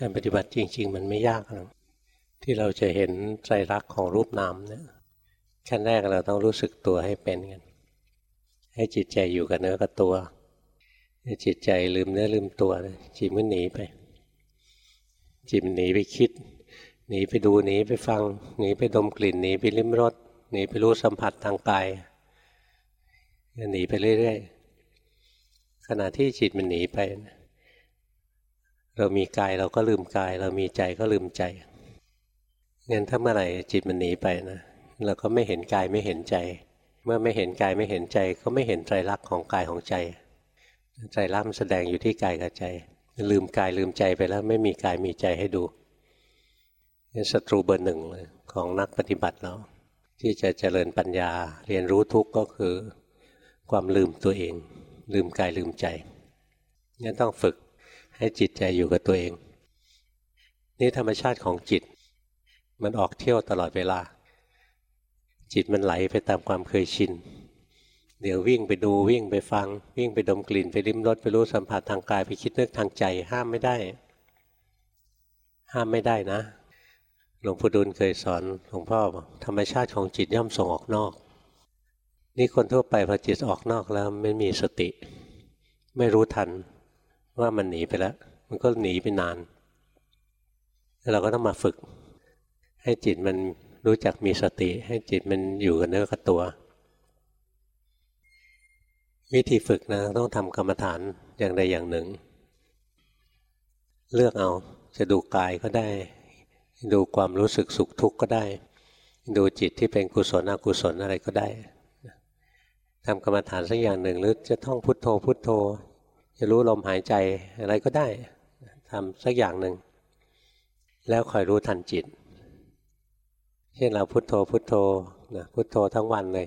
การปฏิบัติจริง ๆ มันไม่ยากหรอกที่เราจะเห็นใจรักของรูปนามเนี่ยขั้นแรกเราต้องรู้สึกตัวให้เป็นกัน ให้จิตใจอยู่กับเนื้อกับตัวจิตใจลืมเนื้อลืมตัวจิตมันหนีไป จิตมันหนีไปคิด หนีไปดูหนีไปฟัง หนีไปดมกลิ่นหนีไปลิ้มรสหนีไปรู้สัมผัสทางกายหนีไปเรื่อยๆขณะที่จิตมันหนีไป เรามีกายเราก็ลืมกาย เรามีใจก็ลืมใจงั้นถ้าเมื่อไหร่จิตมันหนีไปนะเราก็ไม่เห็นกายไม่เห็นใจ เมื่อไม่เห็นกายไม่เห็นใจ ก็ไม่เห็นไตรลักษณ์ของกายของใจไตรลักษณ์แสดงอยู่ที่กายกับใจ ลืมกายลืมใจไปแล้วไม่มีกายมีใจให้ดูนี่ศัตรูเบอร์หนึ่งเลยของนักปฏิบัติเราที่จะเจริญปัญญาเรียนรู้ทุกข์ก็คือ ความลืมตัวเอง ลืมกายลืมใจนี่ต้องฝึก ให้จิตใจอยู่กับตัวเอง นี่ธรรมชาติของจิต มันออกเที่ยวตลอดเวลา จิตมันไหลไปตามความเคยชิน เดี๋ยววิ่งไปดูวิ่งไปฟัง วิ่งไปดมกลิ่นไปริมรสไปรู้สัมผัสทางกายไปคิดนึกทางใจ ห้ามไม่ได้ ห้ามไม่ได้นะหลวงปู่ดูลเคยสอนหลวงพ่อบอกธรรมชาติของจิตย่อมส่งออกนอก นี่คนทั่วไปพอจิตออกนอกแล้วไม่มีสติ ไม่รู้ทัน ว่ามันหนีไปแล้ว มันก็หนีไปนาน เราก็ต้องมาฝึก ให้จิตมันรู้จักมีสติ ให้จิตมันอยู่กับเนื้อกับตัว วิธีฝึกนะต้องทำกรรมฐานอย่างใดอย่างหนึ่ง เลือกเอาจะดูกายก็ได้ ดูความรู้สึกสุขทุกข์ก็ได้ ดูจิตที่เป็นกุศลอกุศลอะไรก็ได้ทำกรรมฐานสักอย่างหนึ่งหรือจะท่องพุทโธพุทโธ จะรู้ลมหายใจอะไรก็ได้ทำสักอย่างหนึ่ง แล้วคอยรู้ทันจิต เช่นเราพุทโธพุทโธนะพุทโธทั้งวันเลย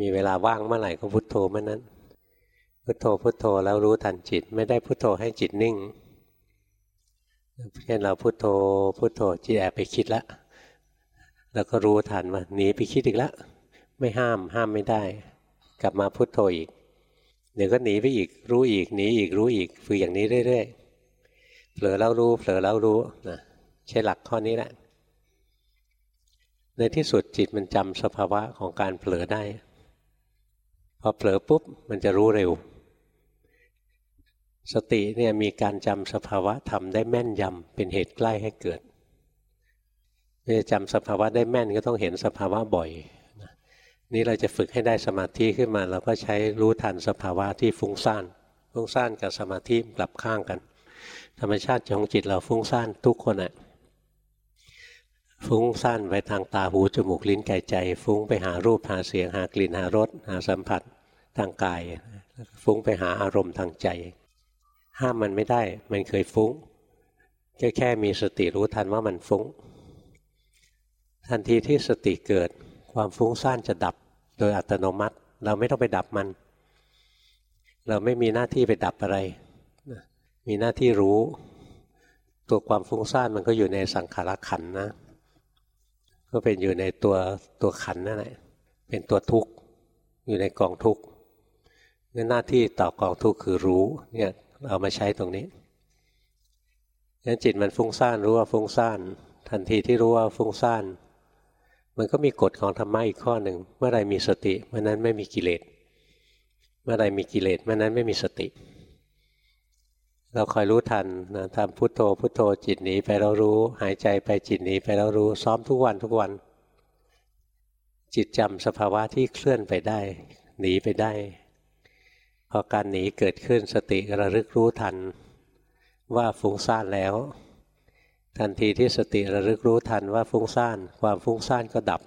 มีเวลาว่างเมื่อไหร่ก็พุโทโธเมื่อนั้น พุโทโธพุโทโธแล้วรู้ทันจิต ไม่ได้พุโทโธให้จิตนิ่ง เช่นเราพุโทโธพุโทโธจิตแอบไปคิดแล้วแล้วก็รู้ทันว่าหนีไปคิดอีกแล้วไม่ห้ามห้ามไม่ได้ กลับมาพุโทโธอีก เดี๋ยวก็หนีไปอีกรู้อีกหนีอีกรู้อีกฝึกอย่างนี้เรื่อยๆเผลอแล้วรู้เผลอแล้วรู้นะใช้หลักข้อนี้แหละ ในที่สุดจิตมันจำสภาวะของการเผลอได้ พอเผลอปุ๊บมันจะรู้เร็ว สติเนี่ยมีการจำสภาวะธรรมได้แม่นยำเป็นเหตุใกล้ให้เกิดจะจำสภาวะได้แม่นก็ต้องเห็นสภาวะบ่อย นี่เราจะฝึกให้ได้สมาธิขึ้นมา เราก็ใช้รู้ทันสภาวะที่ฟุ้งซ่านฟุ้งซ่านกับสมาธิกลับข้างกัน ธรรมชาติของจิตเราฟุ้งซ่านทุกคนอะฟุ้งซ่านไปทางตาหูจมูกลิ้นกายใจ ฟุ้งไปหารูปหาเสียงหากลิ่นหารสหาสัมผัสทางกาย ฟุ้งไปหาอารมณ์ทางใจ ห้ามมันไม่ได้ มันเคยฟุ้งแค่แค่มีสติรู้ทันว่ามันฟุ้ง ทันทีที่สติเกิด ความฟุ้งซ่านจะดับโดยอัตโนมัติ เราไม่ต้องไปดับมัน เราไม่มีหน้าที่ไปดับอะไร มีหน้าที่รู้ ตัวความฟุ้งซ่านมันก็อยู่ในสังขารขันนะ ก็เป็นอยู่ในตัวตัวขันนั่นแหละเป็นตัวทุกข์อยู่ในกองทุกข์หน้าที่ต่อกองทุกข์คือรู้เนี่ยเอามาใช้ตรงนี้งั้นจิตมันฟุ้งซ่านรู้ว่าฟุ้งซ่าน ทันทีที่รู้ว่าฟุ้งซ่าน มันก็มีกฎของธรรมะอีกข้อหนึ่ง เมื่อไรมีสติเมื่อนั้นไม่มีกิเลส เมื่อไรมีกิเลสเมื่อนั้นไม่มีสติ เราคอยรู้ทันนะทำพุโทโธพุโทโธจิตหนีไปเรารู้ หายใจไปจิตหนีไปเรารู้ซ้อมทุกวันทุกวัน จิตจำสภาวะที่เคลื่อนไปได้ หนีไปได้ พอการหนีเกิดขึ้นสติระลึกรู้ทันว่าฟุ้งซ่านแล้ว ทันทีที่สติระลึกรู้ทันว่าฟุ้งซ่าน ความฟุ้งซ่านก็ดับ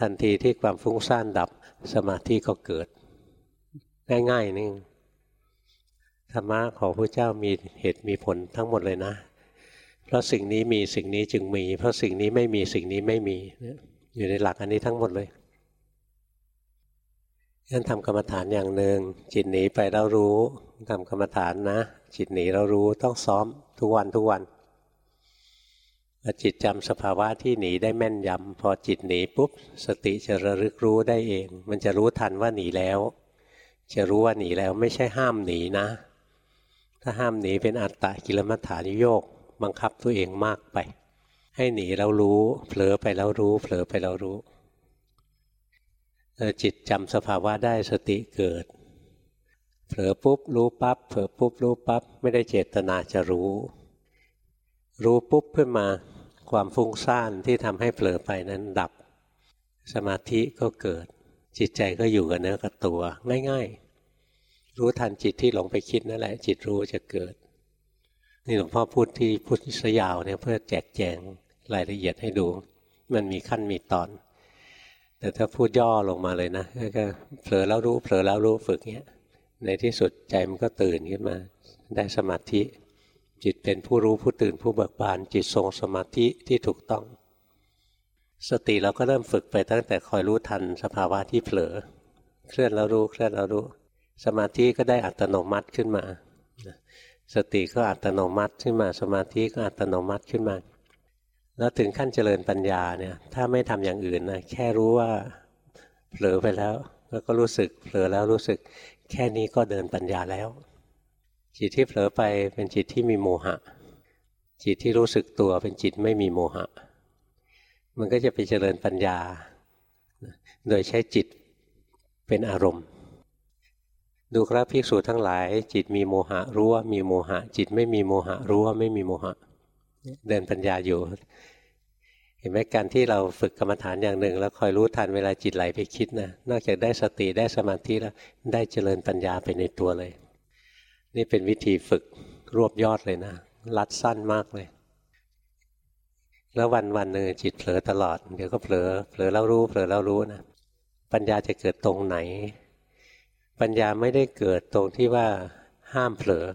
ทันทีที่ความฟุ้งซ่านดับ สมาธิก็เกิด ง่ายๆนี่ธรรมะของพระเจ้ามีเหตุมีผลทั้งหมดเลยนะ เพราะสิ่งนี้มีสิ่งนี้จึงมี เพราะสิ่งนี้ไม่มีสิ่งนี้ไม่มี อยู่ในหลักอันนี้ทั้งหมดเลยงั้นทำกรรมฐานอย่างหนึ่งจิตหนีไปแล้วรู้ทำกรรมฐานนะ จิตหนีเรารู้ต้องซ้อมทุกวันทุกวัน จิตจำสภาวะที่หนีได้แม่นยำพอจิตหนีปุ๊บ สติจะระลึกรู้ได้เอง มันจะรู้ทันว่าหนีแล้ว จะรู้ว่าหนีแล้วไม่ใช่ห้ามหนีนะ ถ้าห้ามหนีเป็นอัตตะกิลมัฏฐานิโยกบังคับตัวเองมากไป ให้หนีแล้วรู้ เผลอไปแล้วรู้ เผลอไปแล้วรู้จิตจำสภาวะได้สติเกิด เผลอปุ๊บรู้ปับ๊บเผลอปุ๊บรู้ปับ๊บไม่ได้เจตนาจะรู้ รู้ปุ๊บขึ้นมา ความฟุ้งซ่านที่ทำให้เผลอไปนั้นดับ สมาธิก็เกิด จิตใจก็อยู่กับเนื้อกับตัวง่ายๆ รู้ทันจิตที่หลงไปคิดนั่นแหละ จิตรู้จะเกิด นี่หลวงพ่อพูดที่พุทธสยาวเนี่ยเพื่อแจกแจงรายละเอียดให้ดู มันมีขั้นมีตอน แต่ถ้าพูดย่อลงมาเลยนะก็เผลอแล้วรู้เผลอแล้วรู้ฝึกเงี้ยในที่สุดใจมันก็ตื่นขึ้นมา ได้สมาธิ จิตเป็นผู้รู้ผู้ตื่นผู้เบิกบาน จิตทรงสมาธิที่ถูกต้อง สติเราก็เริ่มฝึกไปตั้งแต่คอยรู้ทันสภาวะที่เผลอ เคลื่อนแล้วรู้เคลื่อนแล้วรู้ สมาธิก็ได้อัตโนมัติขึ้นมา สติก็อัตโนมัติขึ้นมา สมาธิก็อัตโนมัติขึ้นมา แล้วถึงขั้นเจริญปัญญาเนี่ยถ้าไม่ทำอย่างอื่นนะแค่รู้ว่าเผลอไปแล้วแล้วก็รู้สึกเผลอแล้วรู้สึกแค่นี้ก็เดินปัญญาแล้ว จิตที่เผลอไปเป็นจิตที่มีโมหะ จิตที่รู้สึกตัวเป็นจิตไม่มีโมหะ มันก็จะไปเจริญปัญญา โดยใช้จิตเป็นอารมณ์ ดูครับภิกษุทั้งหลาย จิตมีโมหะรู้ว่ามีโมหะ จิตไม่มีโมหะรู้ว่าไม่มีโมหะ เดินปัญญาอยู่ เห็นไหมการที่เราฝึกกรรมฐานอย่างหนึ่ง แล้วคอยรู้ทันเวลาจิตไหลไปคิดนะนอกจากได้สติได้สมาธิแล้วได้เจริญปัญญาไปในตัวเลย นี่เป็นวิธีฝึกรวบยอดเลยนะ รัดสั้นมากเลย แล้ววันวันหนึ่งจิตเผลอตลอด เดี๋ยวก็เผลอเผลอแล้วรู้เผลอแล้วรู้นะปัญญาจะเกิดตรงไหน ปัญญาไม่ได้เกิดตรงที่ว่าห้ามเผลอ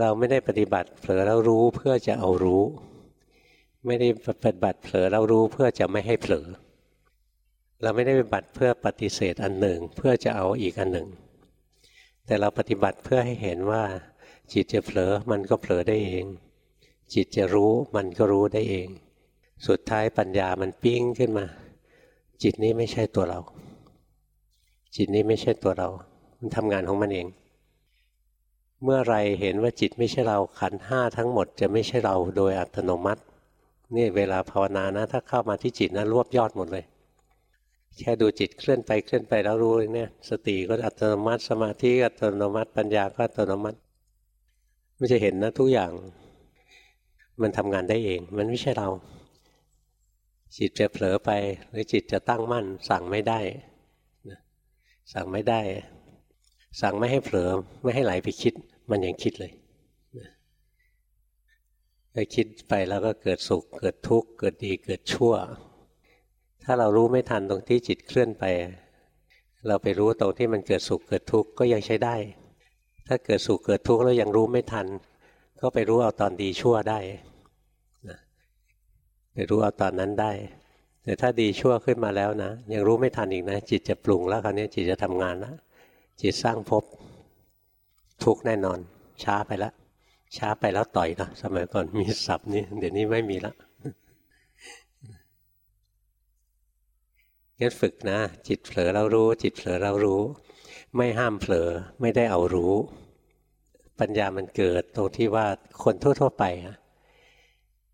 เราไม่ได้ปฏิบัติเผลอแล้วรู้เพื่อจะเอารู้ ไม่ได้ปฏิบัติเผลอแล้วรู้เพื่อจะไม่ให้เผลอ เราไม่ได้ปฏิบัติเพื่อปฏิเสธอันหนึ่ง เพื่อจะเอาอีกอันหนึ่ง แต่เราปฏิบัติเพื่อให้เห็นว่า จิตจะเผลอมันก็เผลอได้เอง จิตจะรู้มันก็รู้ได้เอง สุดท้ายปัญญามันปิ้งขึ้นมา จิตนี้ไม่ใช่ตัวเรา จิตนี้ไม่ใช่ตัวเรา มันทำงานของมันเอง เมื่อไรเห็นว่าจิตไม่ใช่เราขันห้าทั้งหมดจะไม่ใช่เราโดยอัตโนมัตินี่เวลาภาวนานะ ถ้าเข้ามาที่จิตนะรวบยอดหมดเลย แค่ดูจิตเคลื่อนไปเคลื่อนไปแล้วรู้เนี่ย สติก็อัตโนมัติสมาธิก็อัตโนมัติปัญญาก็อัตโนมัติไม่จะเห็นนะทุกอย่าง มันทำงานได้เอง มันไม่ใช่เรา จิตจะเผลอไป หรือจิตจะตั้งมั่น สั่งไม่ได้สั่งไม่ได้ สั่งไม่ให้เผลอไม่ให้ไหลไปคิด มันยังคิดเลยไปคิดไปแล้วก็เกิดสุข เกิดทุกข์ เกิดดี เกิดชั่ว ถ้าเรารู้ไม่ทันตรงที่จิตเคลื่อนไป เราไปรู้ตรงที่มันเกิดสุขเกิดทุกข์ก็ยังใช้ได้ ถ้าเกิดสุขเกิดทุกข์แล้วยังรู้ไม่ทัน ก็ไปรู้เอาตอนดีชั่วได้ไปรู้เอาตอนนั้นได้ แต่ถ้าดีชั่วขึ้นมาแล้วนะ ยังรู้ไม่ทันอีกนะ จิตจะปรุงแล้วคราวนี้จิตจะทำงานแล้วจิตสร้างภพทุกแน่นอน ช้าไปแล้วช้าไปแล้วต่อยนะสมัยก่อนมีศัพท์นี้เดี๋ยวนี้ไม่มีแล้ว งั้นฝึกนะ จิตเผลอเรารู้ จิตเผลอเรารู้ ไม่ห้ามเผลอไม่ได้เอารู้ ปัญญามันเกิดตรงที่ว่าคนทั่ว ๆ ไป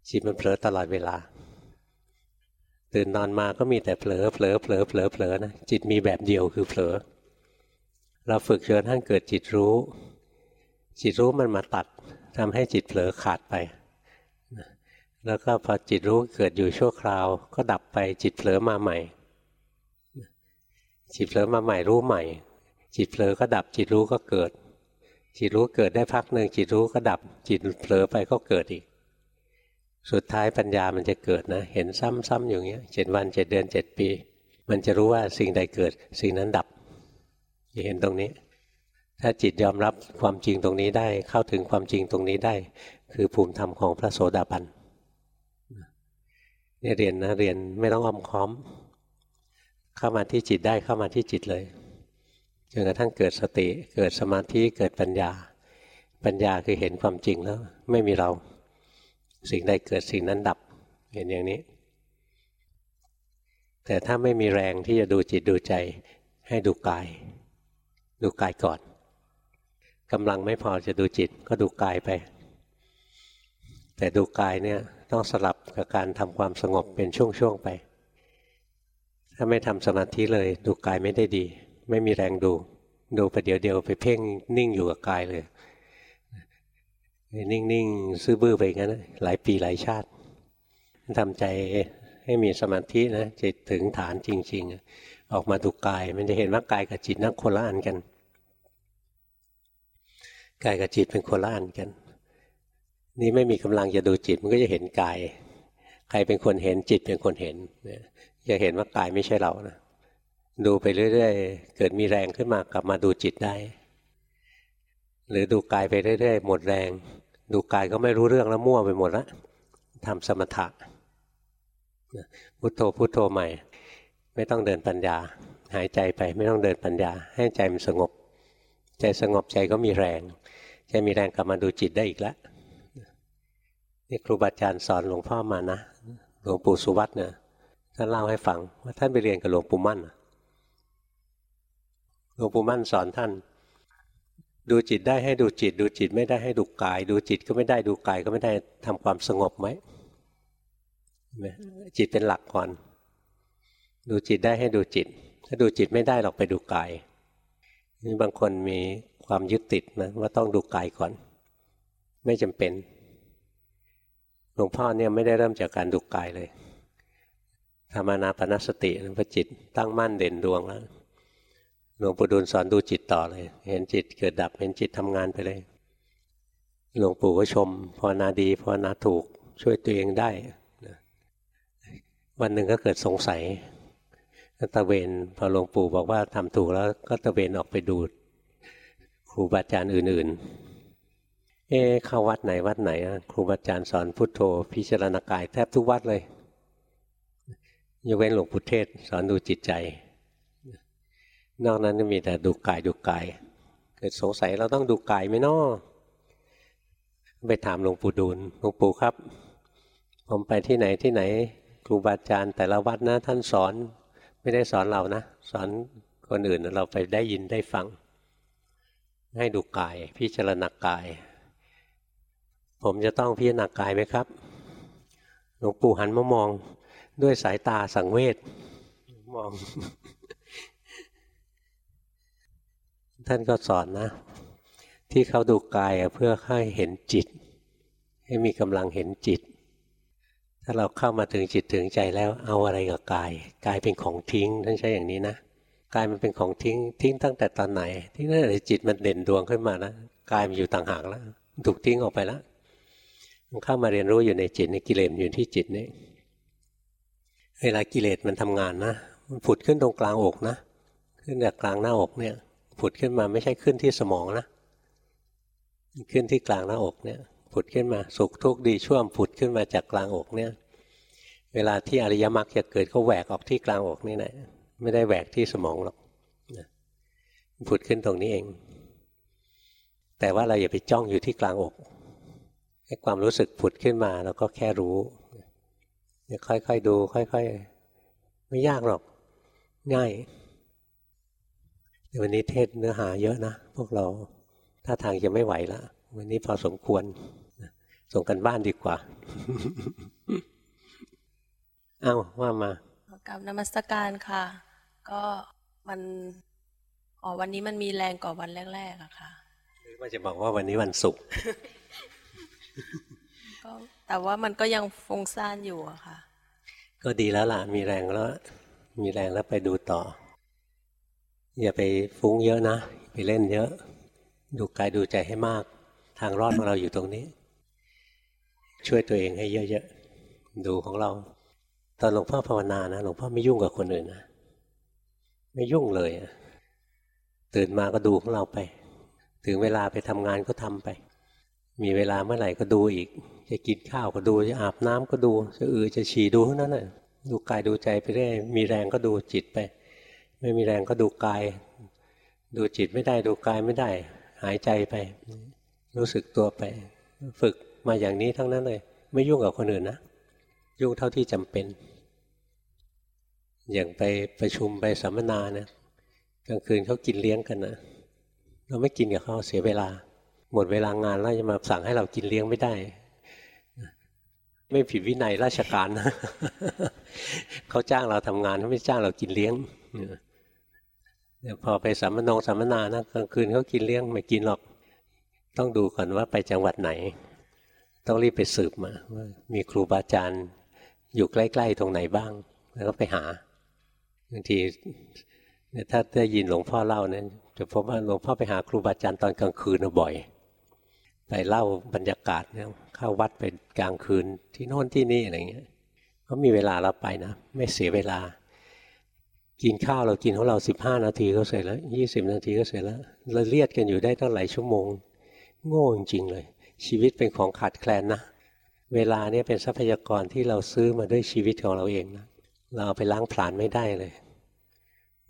จิตมันเผลอตลอดเวลา ตื่นนอนมาก็มีแต่เผลอเผลอเผลอเผลอเผลอนะจิตมีแบบเดียวคือเผลอ เราฝึกจนท่านเกิดจิตรู้ จิตรู้มันมาตัดทำให้จิตเผลอขาดไป แล้วก็พอจิตรู้เกิดอยู่ชั่วคราว ก็ดับไปจิตเผลอมาใหม่ จิตเผลอมาใหม่รู้ใหม่ จิตเผลอก็ดับ จิตรู้ก็เกิด จิตรู้เกิดได้พักหนึ่งจิตรู้ก็ดับ จิตเผลอไปก็เกิดอีก สุดท้ายปัญญามันจะเกิดนะ เห็นซ้ำๆอย่างเงี้ยเจ็ดวันเจ็ดเดือนเจ็ดปี มันจะรู้ว่าสิ่งใดเกิด สิ่งนั้นดับจะเห็นตรงนี้ ถ้าจิตยอมรับความจริงตรงนี้ได้เข้าถึงความจริงตรงนี้ได้ คือภูมิธรรมของพระโสดาบันเนี่ยเรียนนะเรียนไม่ต้องอ้อมค้อม เข้ามาที่จิตได้เข้ามาที่จิตเลยจนกระทั่งเกิดสติ เกิดสมาธิเกิดปัญญา ปัญญาคือเห็นความจริงแล้ว ไม่มีเรา สิ่งใดเกิดสิ่งนั้นดับ เห็นอย่างนี้ แต่ถ้าไม่มีแรงที่จะดูจิตดูใจ ให้ดูกาย ดูกายก่อนกำลังไม่พอจะดูจิตก็ดูกายไป แต่ดูกายเนี่ยต้องสลับกับการทำความสงบเป็นช่วงๆไป ถ้าไม่ทำสมาธิเลย ดูกายไม่ได้ดี ไม่มีแรงดู ดูไปเดี๋ยวเดียวไปเพ่งนิ่งอยู่กับกายเลยนิ่งๆซื่อบื้อไปงั้นหลายปีหลายชาติทำใจให้มีสมาธินะจิตถึงฐานจริง ๆ ออกมาดูกาย มันจะเห็นว่ากายกับจิตนักคนละอันกันกายกับจิตเป็นคนละอันกัน นี่ไม่มีกำลังจะดูจิตมันก็จะเห็นกาย ใครเป็นคนเห็นจิตเป็นคนเห็น จะเห็นว่ากายไม่ใช่เรานะดูไปเรื่อยๆ เกิดมีแรงขึ้นมากลับมาดูจิตได้ หรือดูกายไปเรื่อยๆ หมดแรง ดูกายก็ไม่รู้เรื่องแล้วมั่วไปหมดล้วทำสมถะพุโทโธพุโทโธใหม่ ไม่ต้องเดินปัญญา หายใจไปไม่ต้องเดินปัญญา ให้ใจมันสงบ ใจสงบใจก็มีแรง ใจมีแรงกลับมาดูจิตได้อีกแล้วนี่ครูบาอาจารย์สอนหลวงพ่อมานะหลวงปู่สุวัตเนี่ย ท่านเล่าให้ฟังว่าท่านไปเรียนกับหลวงปู่มั่นหลวงปู่มั่นสอนท่าน ดูจิตได้ให้ดูจิต ดูจิตไม่ได้ให้ดูกาย ดูจิตก็ไม่ได้ดูกายก็ไม่ได้ทำความสงบไหมจิตเป็นหลักก่อน ดูจิตได้ให้ดูจิต ถ้าดูจิตไม่ได้หรอกไปดูกายนี่บางคนมีความยึดติดนะว่าต้องดูกายก่อน ไม่จำเป็นหลวงพ่อเนี่ยไม่ได้เริ่มจากการดูกายเลย ธรรมานาปนสติพระจิตตั้งมั่นเด่นดวงแล้วหลวงปู่ดูลสอนดูจิตต่อเลย เห็นจิตเกิดดับเห็นจิตทำงานไปเลย หลวงปู่ก็ชมภาวนาดีภาวนาถูกช่วยตัวเองได้วันหนึ่งก็เกิดสงสัยตะเวนพอหลวงปู่บอกว่าทำถูกแล้วก็ตะเวนออกไปดูครูบาอาจารย์อื่น ๆ เอ๊เข้าวัดไหนวัดไหนครูบาอาจารย์สอนพุทโธพิจารณากายแทบทุกวัดเลย ยกเว้นหลวงปู่เทศสอนดูจิตใจ นอกนั้นมีแต่ดูกายดูกาย เกิดสงสัยเราต้องดูกายไหมนาะไปถามหลวงปู่ดูลหลวงปู่ครับ ผมไปที่ไหนที่ไหนครูบาอาจารย์แต่ละวัดนะท่านสอนไม่ได้สอนเรานะ สอนคนอื่นเราไปได้ยินได้ฟัง ให้ดูกายพิจารณากาย ผมจะต้องพิจารณากายไหมครับ หลวงปู่หันมามอง ด้วยสายตาสังเวชมอง ท่านก็สอนนะ ที่เขาดูกายเพื่อให้เห็นจิต ให้มีกำลังเห็นจิต ถ้าเราเข้ามาถึงจิตถึงใจแล้วเอาอะไรกับกาย กายเป็นของทิ้งท่านใช้อย่างนี้นะกายมันเป็นของทิ้งทิ้งตั้งแต่ตอนไหน ที่นั่นเลยจิตมันเด่นดวงขึ้นมานะกายมันอยู่ต่างหากแล้วถูกทิ้งออกไปแล้วมันเข้ามาเรียนรู้อยู่ในจิตในกิเลสอยู่ที่จิตนี่ เวลากิเลสมันทำงานนะมันผุดขึ้นตรงกลางอกนะขึ้นจากกลางหน้าอกเนี่ย ผุดขึ้นมาไม่ใช่ขึ้นที่สมองนะขึ้นที่กลางหน้าอกเนี่ย ผุดขึ้นมาสุขทุกข์ดีช่วมผุดขึ้นมาจากกลางอกเนี่ย เวลาที่อริยมรรคจะเกิดเขาแหวกออกที่กลางอกนี่แหละไม่ได้แหวกที่สมองหรอกผุดขึ้นตรงนี้เอง แต่ว่าเราอย่าไปจ้องอยู่ที่กลางอกให้ความรู้สึกผุดขึ้นมาเราก็แค่รู้ ค่อยๆดู ค่อยๆ ไม่ยากหรอก ง่ายวันนี้เทศเนื้อหาเยอะนะ พวกเราถ้าทางจะไม่ไหวแล้ววันนี้พอสมควร ส่งกันบ้านดีกว่า อ้าวว่ามากับนมัสการค่ะ ก็มันอ๋อวันนี้มันมีแรงกว่าวันแรกๆอะค่ะหรือว่าจะบอกว่าวันนี้วันศุกร์ก็ แต่ว่ามันก็ยังฟุ้งซ่านอยู่อะค่ะ ก็ดีแล้วล่ะ มีแรงแล้ว มีแรงแล้วไปดูต่อ อย่าไปฟุ้งเยอะนะ ไปเล่นเยอะ ดูกายดูใจให้มาก ทางรอดของเราอยู่ตรงนี้ ช่วยตัวเองให้เยอะๆ ดูของเรา ตอนหลวงพ่อภาวนานะ หลวงพ่อไม่ยุ่งกับคนอื่นนะ ไม่ยุ่งเลยตื่นมาก็ดูของเราไป ถึงเวลาไปทำงานก็ทำไป มีเวลาเมื่อไหร่ก็ดูอีก จะกินข้าวก็ดูจะอาบน้ำก็ดูจะอือจะฉี่ดูเท่านั้นแหละดูกายดูใจไปเรื่อยมีแรงก็ดูจิตไป ไม่มีแรงก็ดูกาย ดูจิตไม่ได้ดูกายไม่ได้ หายใจไป รู้สึกตัวไป ฝึกมาอย่างนี้ทั้งนั้นเลย ไม่ยุ่งกับคนอื่นนะยุ่งเท่าที่จำเป็น อย่างไปประชุมไปสัมมนาเนะกลางคืนเขากินเลี้ยงกันนะเราไม่กินกับเขาเสียเวลา หมดเวลางานแล้วจะมาสั่งให้เรากินเลี้ยงไม่ได้ ไม่ผิดวินัยราชการนะเขาจ้างเราทำงานเขาไม่จ้างเรากินเลี้ยงเดี๋ยวพอไปสัมมนงสัมมนานะกลางคืนเขากินเลี้ยงไม่กินหรอก ต้องดูก่อนว่าไปจังหวัดไหน ต้องรีบไปสืบมาว่ามีครูบาอาจารย์อยู่ใกล้ ๆ ตรงไหนบ้าง แล้วก็ไปหาบางทีถ้าได้ยินหลวงพ่อเล่าเนี่ยจะพบว่าหลวงพ่อไปหาครูบาอาจารย์ตอนกลางคืนบ่อย ไปเล่าบรรยากาศเนี่ย เข้าวัดไปกลางคืนที่โน่นที่นี่อะไรเงี้ยก็มีเวลาเราไปนะ ไม่เสียเวลา กินข้าวเรากินของเราสิบห้านาทีก็เสร็จแล้วยี่สิบนาทีก็เสร็จแล้วเราเลียดกันอยู่ได้ตั้งหลายชั่วโมง โง่จริงๆเลย ชีวิตเป็นของขาดแคลนนะเวลาเนี่ยเป็นทรัพยากรที่เราซื้อมาด้วยชีวิตของเราเองนะเราเอาไปล้างผลาญไม่ได้เลย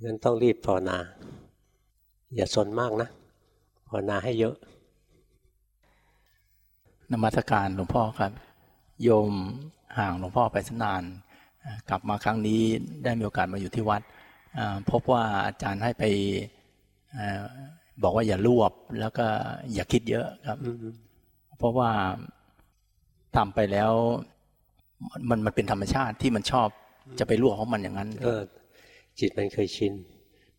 งั้นต้องรีบภาวนา อย่าสนมากนะภาวนาให้เยอะ นมัสการหลวงพ่อครับ โยมห่างหลวงพ่อไปสนาน กลับมาครั้งนี้ได้มีโอกาสมาอยู่ที่วัด พบว่าอาจารย์ให้ไปบอกว่าอย่ารวบแล้วก็อย่าคิดเยอะครับ เพราะว่าทำไปแล้วมันมันเป็นธรรมชาติที่มันชอบจะไปรวบของมันอย่างนั้นเออจิตมันเคยชิน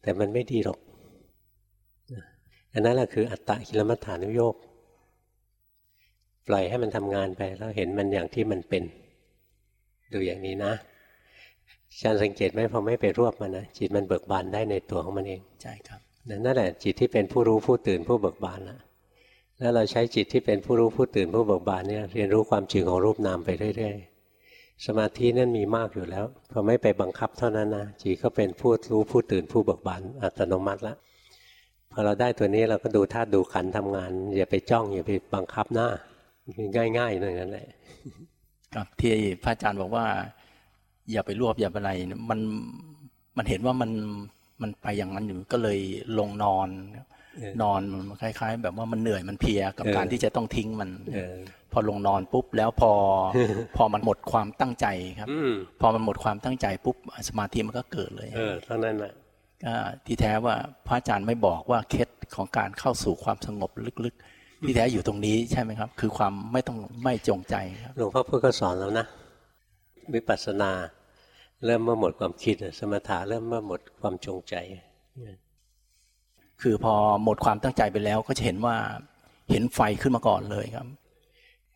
แต่มันไม่ดีหรอกอันนั้นแหละคืออัตตะกิลมัฏฐานุโยก ปล่อยให้มันทำงานไปแล้วเห็นมันอย่างที่มันเป็น ดูอย่างนี้นะอาจารย์สังเกตไหมพอไม่ไปรวบมันนะจิตมันเบิกบานได้ในตัวของมันเองใช่ครับนั่นแหละจิตที่เป็นผู้รู้ผู้ตื่นผู้เบิกบานแล้วแล้วเราใช้จิตที่เป็นผู้รู้ผู้ตื่นผู้เบิกบานเนี่ยเรียนรู้ความจริงของรูปนามไปเรื่อยๆสมาธินั่นมีมากอยู่แล้วพอไม่ไปบังคับเท่านั้นนะจิตก็เป็นผู้รู้ผู้ตื่นผู้เบิกบานอัตโนมัติแล้วพอเราได้ตัวนี้เราก็ดูธาตุดูขันทำงาน อย่าไปจ้องอย่าไปบังคับหน้า ง่ายๆนั่นแหละครับที่พระอาจารย์บอกว่า อย่าไปรวบอย่าไปอะไรมันมันเห็นว่ามันมันไปอย่างนั้นอยู่ก็เลยลงนอน นอนมันคล้าย ๆ แบบว่ามันเหนื่อยมันเพียกับการที่จะต้องทิ้งมันพอลงนอนปุ๊บแล้วพอ พอมันหมดความตั้งใจครับพอมันหมดความตั้งใจปุ๊บสมาธิมันก็เกิดเลย เออเท่านั้นแหละก็ที่แท้ว่าพระอาจารย์ไม่บอกว่าเคล็ดของการเข้าสู่ความสงบลึกๆ ที่แท้อยู่ตรงนี้ใช่ไหมครับ คือความไม่ต้องไม่จงใจครับหลวงพ่อพูดก็สอนแล้วนะวิปัสสนา เริ่มเมื่อหมดความคิดสมถะเริ่มเมื่อหมดความจงใจ คือพอหมดความตั้งใจไปแล้วก็จะเห็นว่าเห็นไฟขึ้นมาก่อนเลยครับ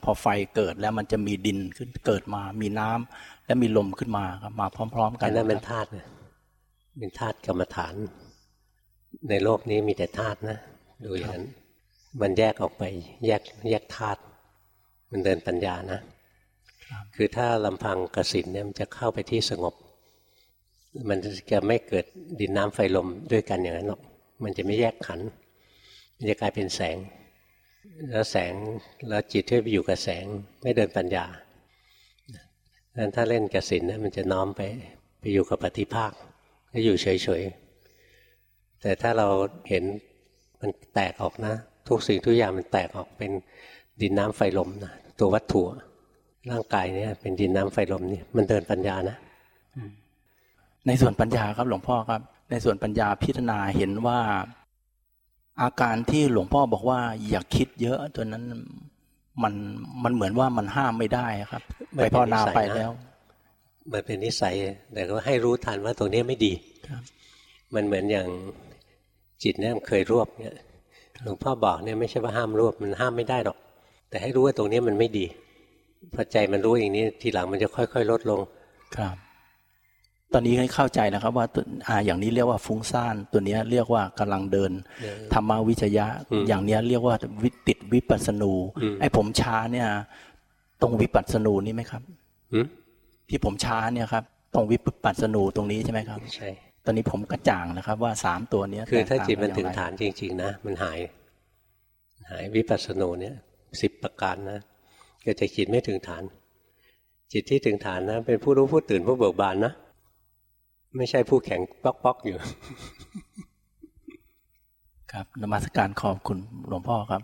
พอไฟเกิดแล้วมันจะมีดินขึ้นเกิดมา มีน้ำและมีลมขึ้นมาครับมาพร้อม ๆ กันนั่นเป็นธาตุเป็นธาตุกรรมฐาน ในโลกนี้มีแต่ธาตุนะดูอย่างนั้น มันแยกออกไป แยกแยกธาตุมันเดินปัญญานะ คือถ้าลำพังกสินเนี่ยมันจะเข้าไปที่สงบ มันจะไม่เกิดดินน้ำไฟลมด้วยกันอย่างนั้นหรอก มันจะไม่แยกขัน มันจะกลายเป็นแสง แล้วแสงแล้วจิตที่ไปอยู่กับแสงไม่เดินปัญญาดังนั้นถ้าเล่นกสินนะมันจะน้อมไปไปอยู่กับปฏิภาคก็อยู่เฉยๆแต่ถ้าเราเห็นมันแตกออกนะ ทุกสิ่งทุกอย่างมันแตกออกเป็นดินน้ำไฟลมนะตัววัตถุร่างกายเนี่ย เป็นดินน้ำไฟลมนี่มันเดินปัญญานะในส่วนปัญญาครับหลวงพ่อครับ ในส่วนปัญญาพิจารณาเห็นว่า อาการที่หลวงพ่อบอกว่า อย่าคิดเยอะตัวนั้นมันมันเหมือนว่ามันห้ามไม่ได้ครับไปภาวนาไปแล้ว มันเป็นนิสัย แต่ก็ให้รู้ทันว่าตรงนี้ไม่ดีมันเหมือนอย่างจิตเนี่ยเคยรวบเนี่ย หลวงพ่อบอกเนี่ยไม่ใช่ว่าห้ามรวบมันห้ามไม่ได้หรอก แต่ให้รู้ว่าตรงนี้มันไม่ดีพอใจมันรู้อย่างนี้ทีหลังมันจะค่อย ๆ ลดลงครับ ตอนนี้ให้เข้าใจนะครับ ว่าอ่าอย่างนี้เรียกว่าฟุ้งซ่านตัวนี้เรียกว่ากำลังเดินธรรมวิจยะ อย่างนี้เรียกว่าวิติดวิปัสนูไอ้ผมช้าเนี่ย ตรงวิปัสนูนี่ไหมครับที่ผมช้าเนี่ยครับตรงวิปัสนูตรงนี้ใช่ไหมครับ ใช่ ตอนนี้ผมกระจ่างนะครับ ว่าสามตัวเนี้ยคือถ้าจิตมันถึงฐานจริง ๆ นะ มันหาย หายวิปัสสนูเนี่ยสิบประการนะก็จะจิตไม่ถึงฐาน จิตที่ถึงฐานนะ เป็นผู้รู้ผู้ตื่นผู้เบิกบานนะ ไม่ใช่ผู้แข็งป๊อกๆอยู่ ครับนมัสการขอบคุณหลวงพ่อครับ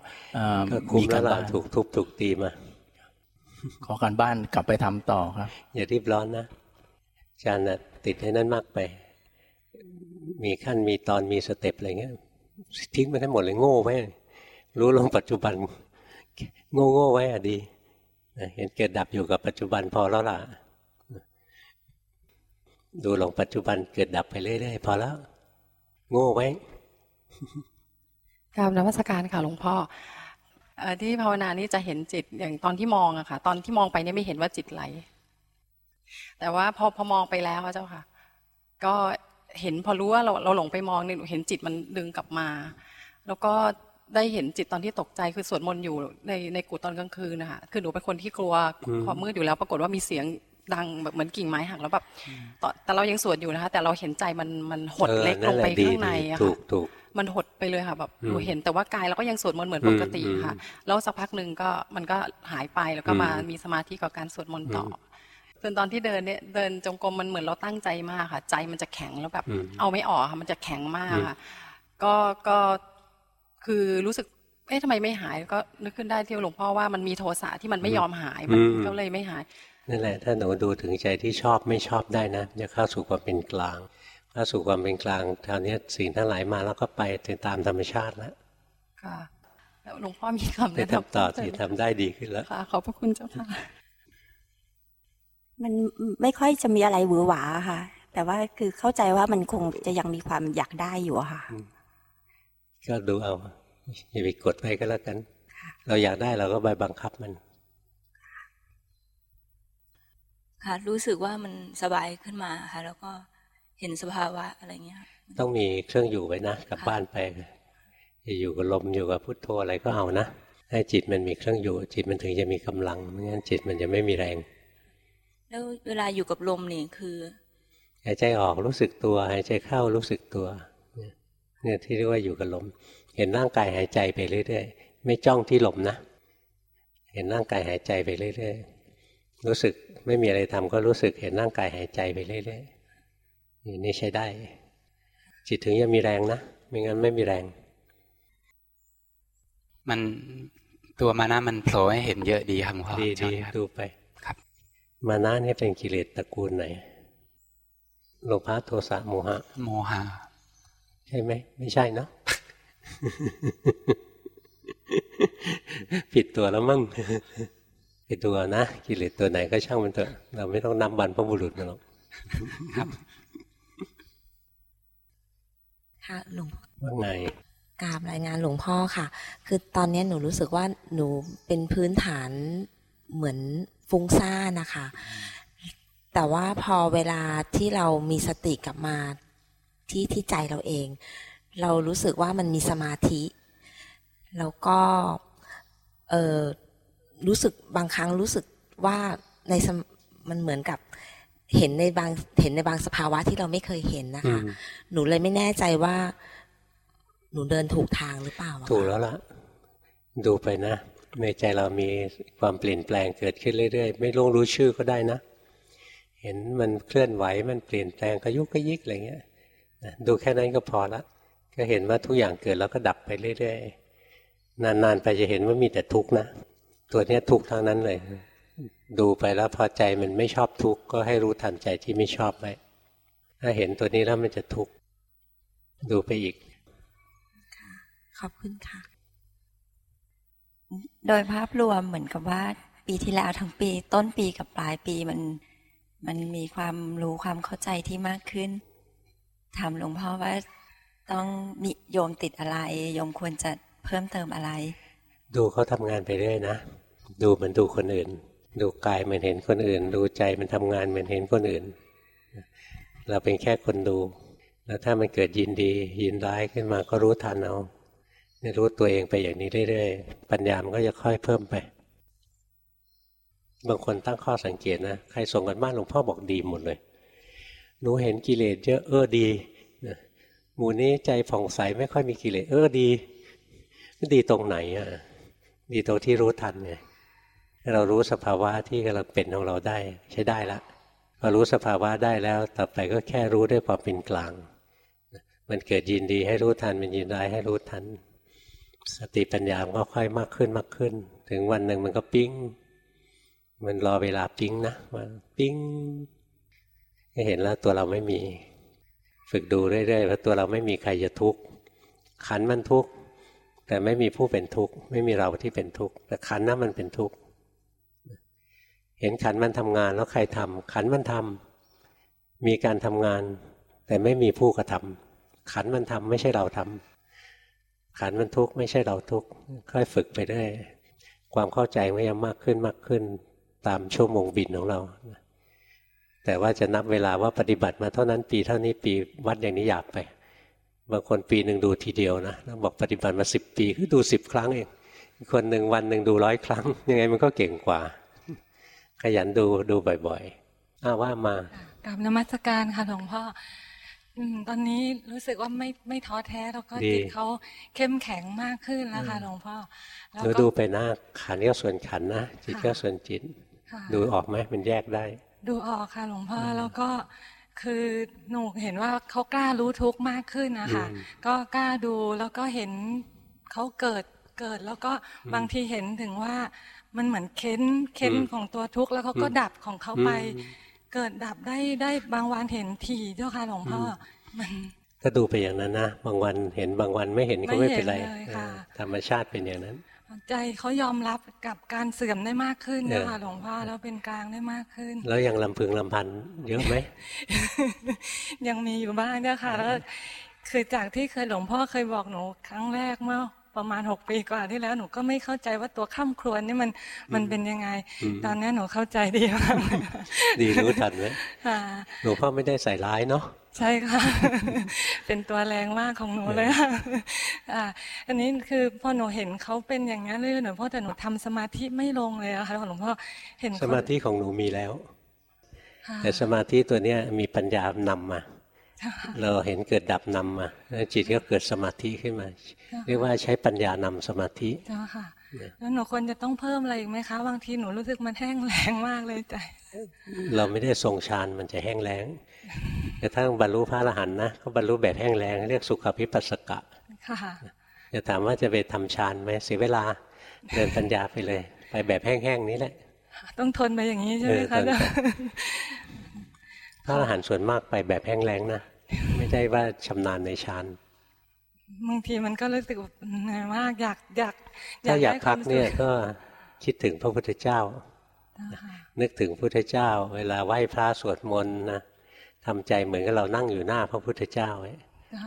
มีการบ้านถูกทุบถูกตีมา ขอการบ้านกลับไปทำต่อครับ อย่ารีบร้อนนะอาจารย์ติดให้นั่นมากไป มีขั้นมีตอนมีสเต็ปอะไรเงี้ยทิ้งไปทั้งหมดเลยโง่ไว้รู้ลงปัจจุบัน โง่โง่ไว้อะดีเห็นเกิดดับอยู่กับปัจจุบันพอแล้วล่ะ ดูลงปัจจุบันเกิดดับไปเรื่อยๆพอแล้ว โง่ไว้กราบนวัสการค่ะหลวงพ่อที่ภาวนานี้จะเห็นจิตอย่างตอนที่มองอะค่ะ ตอนที่มองไปเนี่ยไม่เห็นว่าจิตไหล แต่ว่าพอพอมองไปแล้วเจ้าค่ะ ก็ เห็นพอรู้ว่าเราเราหลงไปมองเนี่ยเห็นจิตมันดึงกลับมา แล้วก็ได้เห็นจิตตอนที่ตกใจคือสวดมนต์อยู่ในในกูตอนกลางคืนนะคะคือหนูเป็นคนที่กลัวความมืดอยู่แล้ว ปรากฏว่ามีเสียงดังแบบเหมือนกิ่งไม้หักแล้วแบบแต่เรายังสวดอยู่นะคะ แต่เราเห็นใจมันมันหดเล็กลงไปข้างในอะค่ะมันหดไปเลยค่ะแบบหนูเห็นแต่ว่ากายเราก็ยังสวดมนต์เหมือนปกติค่ะ แล้วสักพักหนึ่งก็มันก็หายไปแล้วก็มามีสมาธิกับการสวดมนต์ต่อ ส่วนตอนที่เดินเนี่ยเดินจงกรมมันเหมือนเราตั้งใจมากค่ะ ใจมันจะแข็งแล้วแบบ เอาไม่ออกค่ะมันจะแข็งมากค่ะ ก็ก็คือรู้สึกเอ๊ะทำไมไม่หายก็นึกขึ้นได้ที่หลวงพ่อว่ามันมีโทสะที่มันไม่ยอมหายมันก็เลยไม่หายนั่นแหละถ้าหนูดูถึงใจที่ชอบไม่ชอบได้นะจะเข้าสู่ความเป็นกลางเข้าสู่ความเป็นกลางคราวนี้สิ่งทั้งหลายมาแล้วก็ไปตามธรรมชาติแล้วค่ะแล้วหลวงพ่อมีคำแนะนำต่อที่ทำได้ดีขึ้นแล้วค่ะขอบพระคุณเจ้าค่ะ มันไม่ค่อยจะมีอะไรหวือหวาค่ะ แต่ว่าคือเข้าใจว่ามันคงจะยังมีความอยากได้อยู่ค่ะ ก็ดูเอาอย่าไปกดไปก็แล้วกัน เราอยากได้เราก็ไปบังคับมัน ค่ะ รู้สึกว่ามันสบายขึ้นมาค่ะ แล้วก็เห็นสภาวะอะไรเงี้ย ต้องมีเครื่องอยู่ไว้นะกลับบ้านไปจะอยู่กับลมอยู่กับพุทโธอะไรก็เอานะให้จิตมันมีเครื่องอยู่ จิตมันถึงจะมีกำลังไม่งั้นจิตมันจะไม่มีแรง แล้วเวลาอยู่กับลมนี่คือหายใจออกรู้สึกตัวหายใจเข้ารู้สึกตัวเนี่ยที่เรียกว่าอยู่กับลม เห็นร่างกายหายใจไปเรื่อยๆ ไม่จ้องที่ลมนะ เห็นร่างกายหายใจไปเรื่อยๆ รู้สึกไม่มีอะไรทำก็รู้สึกเห็นร่างกายหายใจไปเรื่อยๆนี่ใช้ได้ จิตถึงจะมีแรงนะ ไม่งั้นไม่มีแรง มันตัวมานะมันโผล่ให้เห็นเยอะดีครับพ่อดีดีดูไป มานะนี่เป็นกิเลสตระกูลไหนโลภะโทสะโมหะ โมหะ ใช่ไหม ไม่ใช่เนาะผิดตัวแล้วมั่งผิดตัวนะกิเลสตัวไหนก็ช่างมันเถอะ เราไม่ต้องนำบันพระบุรุษมาหรอกครับค่ะหลวงว่าไงกราบรายงานหลวงพ่อค่ะ คือตอนนี้หนูรู้สึกว่าหนูเป็นพื้นฐานเหมือน ฟุ้งซ่านนะคะ แต่ว่าพอเวลาที่เรามีสติกลับมาที่ที่ใจเราเอง เรารู้สึกว่ามันมีสมาธิ แล้วก็เออรู้สึกบางครั้งรู้สึกว่าในมันเหมือนกับเห็นในบางเห็นในบางสภาวะที่เราไม่เคยเห็นนะคะ หนูเลยไม่แน่ใจว่า หนูเดินถูกทางหรือเปล่า ถูกแล้วล่ะ ดูไปนะ ในใจเรามีความเปลี่ยนแปลงเกิดขึ้นเรื่อยๆ ไม่รู้รู้ชื่อก็ได้นะ เห็นมันเคลื่อนไหวมันเปลี่ยนแปลงกระยุกกระยิกอะไรเงี้ยดูแค่นั้นก็พอละก็เห็นว่าทุกอย่างเกิดแล้วก็ดับไปเรื่อยๆ นานๆ ไปจะเห็นว่ามีแต่ทุกข์นะ ตัวนี้ทุกข์ทั้งนั้นเลย ดูไปแล้วพอใจมันไม่ชอบทุกข์ก็ให้รู้ทันใจที่ไม่ชอบไปถ้าเห็นตัวนี้แล้วมันจะทุกข์ดูไปอีกขอบคุณค่ะ โดยภาพรวมเหมือนกับว่าปีที่แล้วทั้งปี ต้นปีกับปลายปีมันมันมีความรู้ความเข้าใจที่มากขึ้น ถามหลวงพ่อว่าต้องมีโยมติดอะไร โยมควรจะเพิ่มเติมอะไร ดูเขาทำงานไปเรื่อยนะ ดูเหมือนดูคนอื่น ดูกายมือนเห็นคนอื่น ดูใจมันทำงานมือนเห็นคนอื่น เราเป็นแค่คนดู แล้วถ้ามันเกิดยินดียินร้ายขึ้นมาก็รู้ทันเอา รู้ตัวเองไปอย่างนี้เรื่อยๆ ปัญญามันก็จะค่อยเพิ่มไป บางคนตั้งข้อสังเกตนะ ใครส่งกันบ้านหลวงพ่อบอกดีหมดเลย หนูเห็นกิเลสเยอะเออดี หมู่นี้ใจผ่องใสไม่ค่อยมีกิเลสเออดี ดีตรงไหนอะ ดีตรงที่รู้ทันไง เรารู้สภาวะที่กำลังเป็นของเราได้ใช้ได้ละพอรู้สภาวะได้แล้ว ต่อไปก็แค่รู้ด้วยความเป็นกลาง มันเกิดยินดีให้รู้ทัน มันยินร้ายให้รู้ทัน สติปัญญาก็ค่อยมากขึ้นมากขึ้น ถึงวันหนึ่งมันก็ปิ้ง มันรอเวลาปิ้งนะมันปิ้งก็เห็นแล้วตัวเราไม่มี ฝึกดูเรื่อยๆว่าตัวเราไม่มีใครจะทุกข์ขันมันทุกข์แต่ไม่มีผู้เป็นทุกข์ไม่มีเราที่เป็นทุกข์แต่ขันนั้นมันเป็นทุกข์เห็นขันมันทำงานแล้วใครทำขันมันทำมีการทำงาน แต่ไม่มีผู้กระทำขันมันทำไม่ใช่เราทำ ขันมันทุกข์ไม่ใช่เราทุกข์ค่อยฝึกไปเรื่อยความเข้าใจมันจะมากขึ้นมากขึ้นตามชั่วโมงบินของเรา แต่ว่าจะนับเวลาว่าปฏิบัติมาเท่านั้นปีเท่านี้ปีวัดอย่างนี้หยาบไป บางคนปีหนึ่งดูทีเดียวนะบอกปฏิบัติมาสิบปีคือดูสิบครั้งเองคนหนึ่งวันหนึ่งดูร้อยครั้ง ยังไงมันก็เก่งกว่า ขยันดูดูบ่อยๆอ้าว่ามากับนมัสการค่ะหลวงพ่อ ตอนนี้รู้สึกว่าไม่ไม่ท้อแท้แล้วก็จิตเขาเข้มแข็งมากขึ้นแล้วค่ะหลวงพ่อแล้วดูไปหน้าขันก็ส่วนขันนะจิตก็ส่วนจิต ดูออกไหมมันแยกได้ ดูออกค่ะหลวงพ่อแล้วก็คือหนูเห็นว่าเขากล้ารู้ทุกข์มากขึ้นนะคะก็กล้าดูแล้วก็เห็นเขาเกิดเกิดแล้วก็บางทีเห็นถึงว่ามันเหมือนเค้นเค้นของตัวทุกข์แล้วเขาก็ดับของเขาไป เกิดดับได้ได้บางวันเห็นถี่เจ้าค่ะหลวงพ่อมันก็ดูไปอย่างนั้นนะบางวันเห็นบางวันไม่เห็นก็ไม่เป็นไรธรรมชาติเป็นอย่างนั้น ใจเขายอมรับกับการเสื่อมได้มากขึ้นนะคะหลวงพ่อแล้วเป็นกลางได้มากขึ้น แล้วยังลำพึงลำพันเยอะไหมยังมีอยู่บ้างเนี่ยค่ะแล้วคือจากที่เคยหลวงพ่อเคยบอกหนูครั้งแรกเมื่อ ประมาณหกปีกว่าที่แล้วหนูก็ไม่เข้าใจว่าตัวข้ามครวนนี่มันมันเป็นยังไง ตอนนี้หนูเข้าใจดีมากดีรู้ทันไหมหลวงพ่อไม่ได้ใส่ร้ายเนาะใช่ค่ะ เป็นตัวแรงมากของหนูเลยอ่าอันนี้คือพอหนูเห็นเขาเป็นอย่างนี้เลยหนูพ่อแต่หนูทำสมาธิไม่ลงเลยอะค่ะหลวงพ่อเห็นสมาธิของหนูมีแล้ว แต่สมาธิตัวเนี้ยมีปัญญานำมา เราเห็นเกิดดับนำมาแล้วจิตก็เกิดสมาธิขึ้นมา เรียกว่าใช้ปัญญานำสมาธิจ้าค่ะแล้วหนูควรจะต้องเพิ่มอะไรอีกไหมคะ บางทีหนูรู้สึกมันแห้งแล้งมากเลยใจเราไม่ได้ทรงฌานมันจะแห้งแล้งกระทั่งบรรลุพระอรหันต์นะก็บรรลุแบบแห้งแล้งเรียกสุขภิปัสสกะจะถามว่าจะไปทำฌานไหมเสียเวลาเดินปัญญาไปเลย ไปแบบแห้งๆนี้แหละ ต้องทนไปอย่างนี้ใช่ไหมคะพระอรหันต์ส่วนมากไปแบบแห้งแล้งนะ ไม่ได้ว่าชำนาญในฌานบางทีมันก็รู้สึกเหนื่อยมากอยากอยากถ้าอยากพักเนี่ยก็คิดถึงพระพุทธเจ้า นึกถึงพระพุทธเจ้า เวลาไหว้พระสวดมนต์นะทำใจเหมือนกับเรานั่งอยู่หน้าพระพุทธเจ้าไว้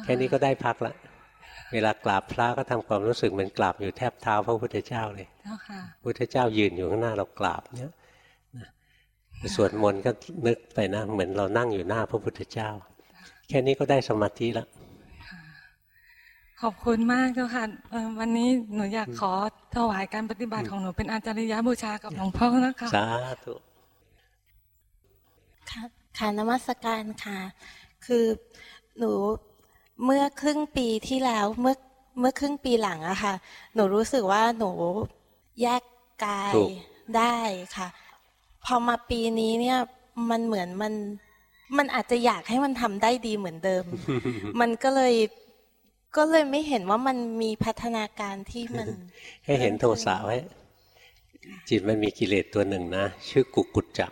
แค่นี้ก็ได้พักละเวลากราบพระก็ทำความรู้สึกเหมือนกราบอยู่แทบเท้าพระพุทธเจ้าเลยพุทธเจ้ายืนอยู่ข้างหน้าเรากราบเนี่ยสวดมนต์ก็นึกไปนะเหมือนเรานั่งอยู่หน้าพระพุทธเจ้า แค่นี้ก็ได้สมาธิแล้วขอบคุณมากเจ้าค่ะวันนี้หนูอยากขอถวายการปฏิบัติของหนูเป็นอาจารย์ยบูชากับหลวงพ่อนะคะสาธุค่ะค่ะนมัสการค่ะ คือหนูเมื่อครึ่งปีที่แล้วเมื่อเมื่อครึ่งปีหลังอะค่ะ หนูรู้สึกว่าหนูแยกกายได้ค่ะ พอมาปีนี้เนี่ยมันเหมือนมัน มันอาจจะอยากให้มันทำได้ดีเหมือนเดิม มันก็เลยก็เลยไม่เห็นว่ามันมีพัฒนาการที่มัน ให้เห็นโทสะไว้ จิตมันมีกิเลสตัวหนึ่งนะ ชื่อกุกุจจะ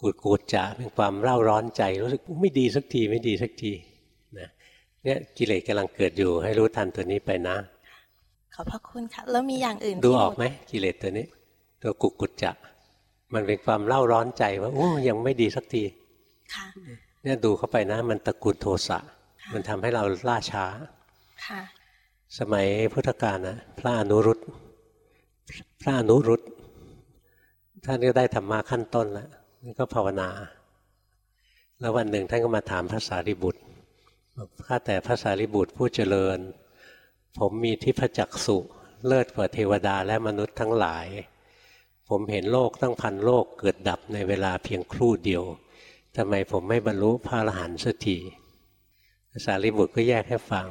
กุกุจจะเป็นความเร่าร้อนใจ รู้สึกไม่ดีสักทีไม่ดีสักทีนะเนี่ยกิเลสกำลังเกิดอยู่ ให้รู้ทันตัวนี้ไปนะ ขอบพระคุณค่ะ แล้วมีอย่างอื่นดูออกไหมกิเลสตัวนี้ ตัวกุกุจจะมันเป็นความเล่าร้อนใจว่าโอ้ยังไม่ดีสักที เนี่ยดูเข้าไปนะ มันตะกุดโทสะมันทำให้เราล่าช้าสมัยพุทธกาลนะพระอนุรุตพระอนุรุตท่านก็ได้ธรรมะขั้นต้นแล้วก็ภาวนา แล้ววันหนึ่งท่านก็มาถามพระสารีบุตรข้าแต่พระสารีบุตรผู้เจริญ ผมมีทิพจักสุเลิศกว่าเทวดาและมนุษย์ทั้งหลาย ผมเห็นโลกตั้งพันโลกเกิดดับในเวลาเพียงครู่เดียว ทำไมผมไม่บรรลุพระอรหันต์สักทีสารีบุตรก็แยกให้ฟัง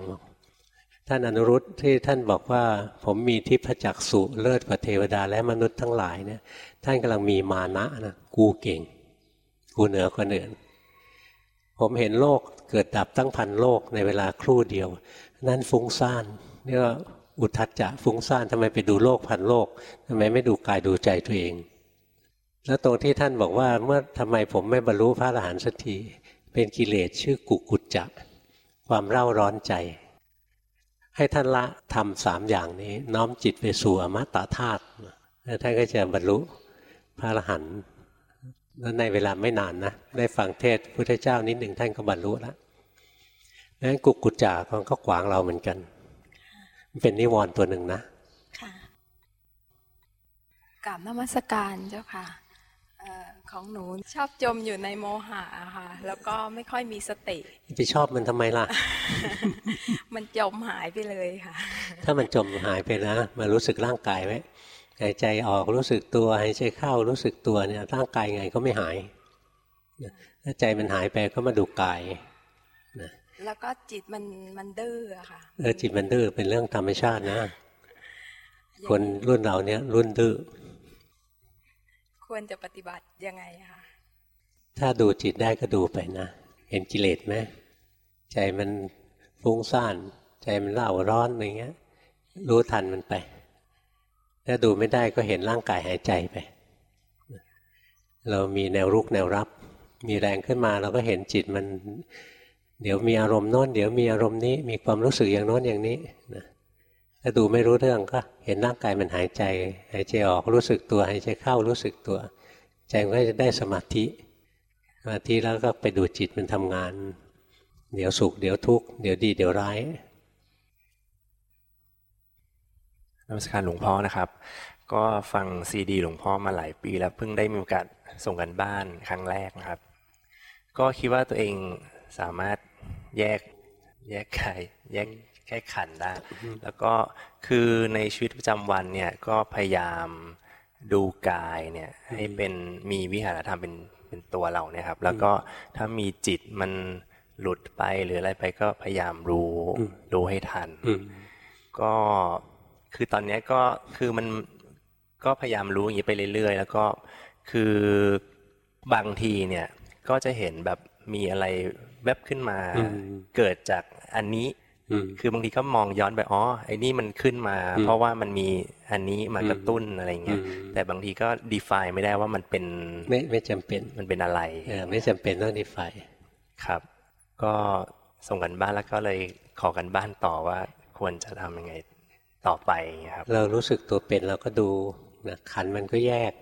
ท่านอนุรุตที่ท่านบอกว่า ผมมีทิพจักสุเลิศกว่าเทวดาและมนุษย์ทั้งหลายเนี่ยท่านกำลังมีมานะนะกูเก่ง กูเหนือคนอื่นผมเห็นโลกเกิดดับตั้งพันโลกในเวลาครู่เดียว นั่นฟุ้งซ่านนี่ก็อุทัจจะฟุ้งซ่านทำไมไปดูโลกพันโลกทำไมไม่ดูกายดูใจตัวเอง แล้วตรงที่ท่านบอกว่าเมื่อทำไมผมไม่บรรลุพระอรหันต์สักทีเป็นกิเลสชื่อกุกุจจะความเร่าร้อนใจ ให้ท่านละทำสามอย่างนี้ น้อมจิตไปสู่อมตะธาตุแล้วท่านก็จะบรรลุพระอรหันต์แล้วในเวลาไม่นานนะได้ฟังเทศพุทธเจ้านิดหนึ่งท่านก็บรรลุแล้วนั้นกุกุจจากมันก็ขวางเราเหมือนกัน มันเป็นนิวรณ์ตัวหนึ่งนะกราบนมัสการเจ้าค่ะ ของหนูชอบจมอยู่ในโมหะค่ะ แล้วก็ไม่ค่อยมีสติ ไปชอบมันทำไมล่ะ มันจมหายไปเลยค่ะ ถ้ามันจมหายไปนะมารู้สึกร่างกายไหมหายใจออกรู้สึกตัวหายใจเข้ารู้สึกตัวเนี่ยร่างกายไงก็ไม่หายถ้าใจมันหายไปก็มาดูกายนะแล้วก็จิตมันมันดื้อค่ะเออจิตมันดื้อเป็นเรื่องธรรมชาตินะ คนรุ่นเราเนี่ยรุ่นดื้อ ควรจะปฏิบัติยังไงคะถ้าดูจิตได้ก็ดูไปนะ เห็นกิเลสไหมใจมันฟุ้งซ่าน ใจมันเล่าร้อนอะไรเงี้ย รู้ทันมันไป ถ้าดูไม่ได้ก็เห็นร่างกายหายใจไป เรามีแนวรุกแนวรับ มีแรงขึ้นมาเราก็เห็นจิตมัน เดี๋ยวมีอารมณ์โน้น เดี๋ยวมีอารมณ์นี้ มีความรู้สึกอย่างโน้นอย่างนี้นะ ถ้าดูไม่รู้เรื่องก็เห็นร่างกายมันหายใจ หายใจออกรู้สึกตัวหายใจเข้ารู้สึกตัว ใจมันก็จะได้สมาธิสมาธิแล้วก็ไปดูจิตมันทำงาน เดี๋ยวสุขเดี๋ยวทุกข์เดี๋ยวดีเดี๋ยวร้ายนมัสการหลวงพ่อนะครับ ก็ฟังซีดีหลวงพ่อมาหลายปีแล้วเพิ่งได้มีโอกาสส่งกันบ้านครั้งแรกนะครับ ก็คิดว่าตัวเองสามารถแยกแยกกายแยก แค่ขันได้ แล้วก็คือในชีวิตประจำวันเนี่ยก็พยายามดูกายเนี่ยให้เป็นมีวิหารธรรมเป็นเป็นตัวเราเนี่ยครับ แล้วก็ถ้ามีจิตมันหลุดไปหรืออะไรไปก็พยายามรู้รู้ให้ทัน ก็คือตอนนี้ก็คือมันก็พยายามรู้อย่างนี้ไปเรื่อยๆ แล้วก็คือบางทีเนี่ยก็จะเห็นแบบมีอะไรแวบขึ้นมา เกิดจากอันนี้ คือบางทีก็มองย้อนไปอ๋อไอ้นี่มันขึ้นมา เพราะว่ามันมีอันนี้มากระตุ้นอะไรเงี้ยแต่บางทีก็ define ไม่ได้ว่ามันเป็น ไม่ไม่จำเป็นมันเป็นอะไรเออไม่จำเป็นต้อง define ครับ ก็ส่งกันบ้านแล้วก็เลยขอกันบ้านต่อว่าควรจะทำยังไงต่อไปครับ เรารู้สึกตัวเป็นเราก็ดูนะขันมันก็แยก